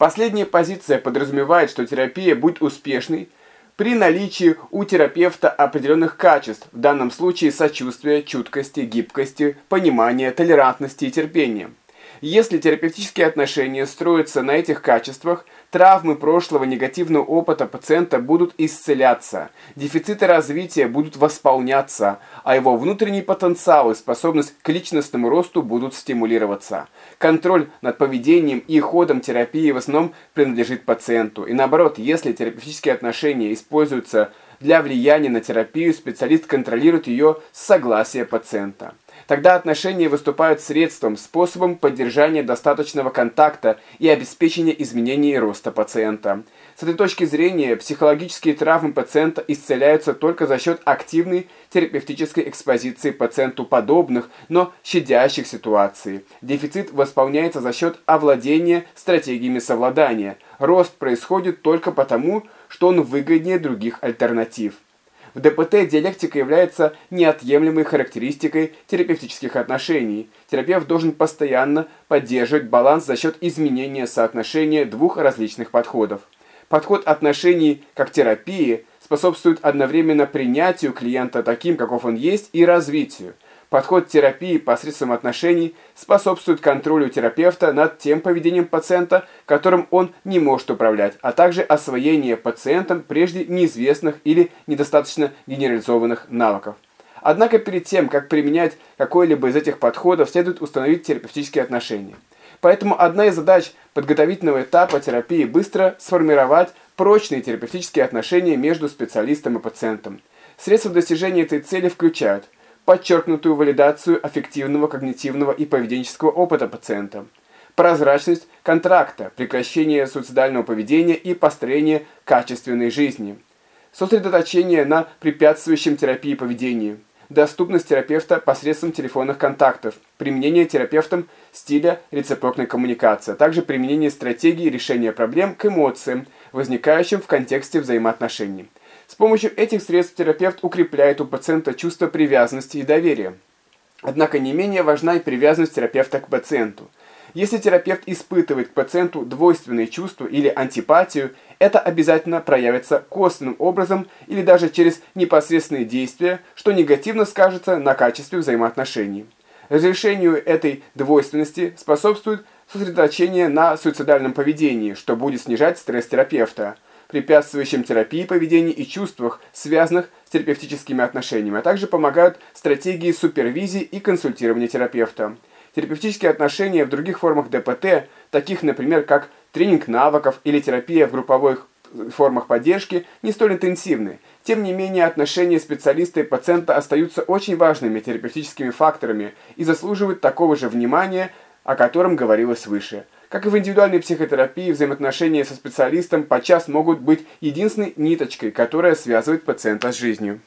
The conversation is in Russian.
Последняя позиция подразумевает, что терапия будет успешной при наличии у терапевта определенных качеств, в данном случае сочувствия, чуткости, гибкости, понимания, толерантности и терпения. Если терапевтические отношения строятся на этих качествах, травмы прошлого негативного опыта пациента будут исцеляться, дефициты развития будут восполняться, а его внутренний потенциал и способность к личностному росту будут стимулироваться. Контроль над поведением и ходом терапии в основном принадлежит пациенту. И наоборот, если терапевтические отношения используются для влияния на терапию, специалист контролирует ее с согласия пациента. Тогда отношения выступают средством, способом поддержания достаточного контакта и обеспечения изменений и роста пациента. С этой точки зрения, психологические травмы пациента исцеляются только за счет активной терапевтической экспозиции пациенту подобных, но щадящих ситуаций. Дефицит восполняется за счет овладения стратегиями совладания. Рост происходит только потому, что он выгоднее других альтернатив. В ДПТ диалектика является неотъемлемой характеристикой терапевтических отношений. Терапевт должен постоянно поддерживать баланс за счет изменения соотношения двух различных подходов. Подход отношений как терапии способствует одновременно принятию клиента таким, каков он есть, и развитию. Подход терапии посредством отношений способствует контролю терапевта над тем поведением пациента, которым он не может управлять, а также освоение пациентом прежде неизвестных или недостаточно генерализованных навыков. Однако перед тем, как применять какой-либо из этих подходов, следует установить терапевтические отношения. Поэтому одна из задач подготовительного этапа терапии – быстро сформировать прочные терапевтические отношения между специалистом и пациентом. Средства достижения этой цели включают – подчеркнутую валидацию аффективного, когнитивного и поведенческого опыта пациента, прозрачность контракта, прекращение суицидального поведения и построение качественной жизни, сосредоточение на препятствующем терапии поведении, доступность терапевта посредством телефонных контактов, применение терапевтом стиля рецепрокной коммуникации, а также применение стратегии решения проблем к эмоциям, возникающим в контексте взаимоотношений. С помощью этих средств терапевт укрепляет у пациента чувство привязанности и доверия. Однако не менее важна и привязанность терапевта к пациенту. Если терапевт испытывает к пациенту двойственные чувства или антипатию, это обязательно проявится косвенным образом или даже через непосредственные действия, что негативно скажется на качестве взаимоотношений. Разрешению этой двойственности способствует сосредоточение на суицидальном поведении, что будет снижать стресс терапевта препятствующим терапии поведения и чувствах, связанных с терапевтическими отношениями, а также помогают стратегии супервизии и консультирования терапевта. Терапевтические отношения в других формах ДПТ, таких, например, как тренинг навыков или терапия в групповых формах поддержки, не столь интенсивны. Тем не менее, отношения специалиста и пациента остаются очень важными терапевтическими факторами и заслуживают такого же внимания, о котором говорилось выше. Как и в индивидуальной психотерапии, взаимоотношения со специалистом подчас могут быть единственной ниточкой, которая связывает пациента с жизнью.